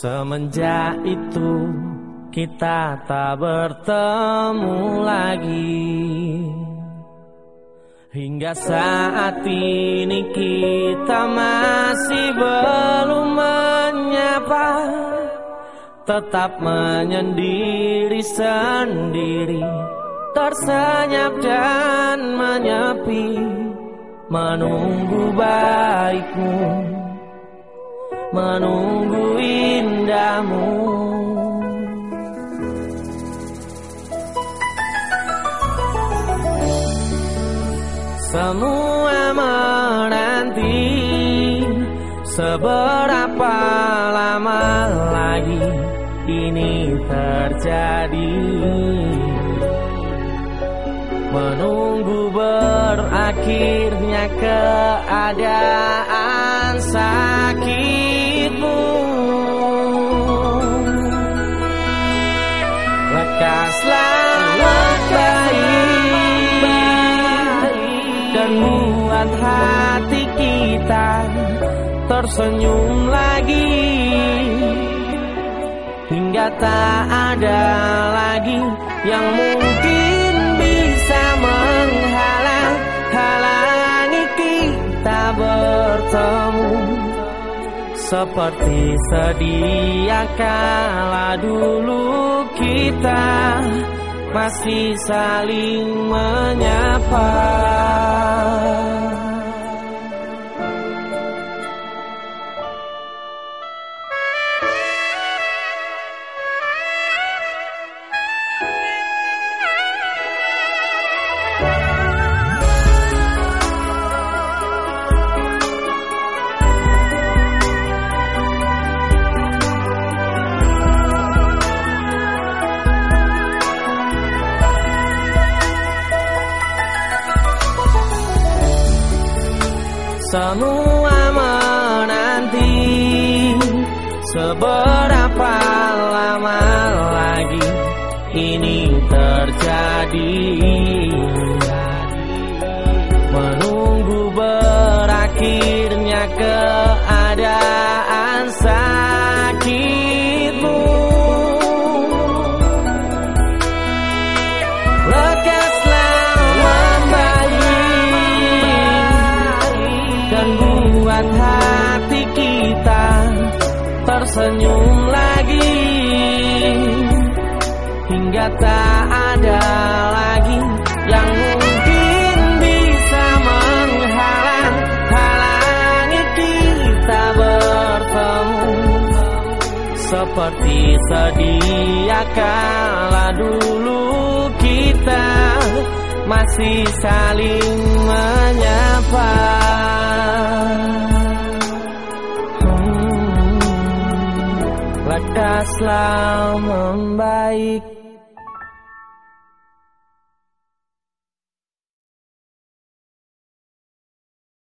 Semenjak itu kita tak bertemu lagi. Hingga saat ini kita masih belum menyapa. Tetap menyendiri sendiri Tersenyap dan menyepi Menunggu baikmu Menunggu indahmu. Semua menanti Seberapa lama lagi ini terjadi. Menunggu berakhirnya keadaan sakitmu hati kita tersenyum lagi hingga tak ada lagi yang mungkin bisa menghalang halangi kita bertemu seperti sedia kala dulu kita masih saling menyapa. Semua menanti. Seberapa lama lagi ini terjadi? Menunggu berakhirnya keadaan tersenyum lagi. Hingga tak ada lagi yang mungkin bisa menghalang Halangi kita bertemu. Seperti sedia kala dulu kita masih saling menyapa Lekaslah membaik